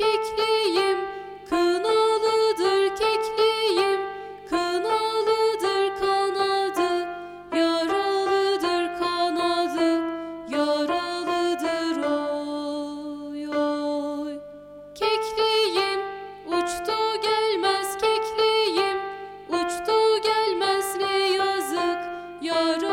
Kekliyim, kınalıdır kekliyim, kınalıdır kanadı, yaralıdır kanadı, yaralıdır oy oy. Kekliyim, uçtu gelmez kekliyim, uçtu gelmez ne yazık, yaralıdır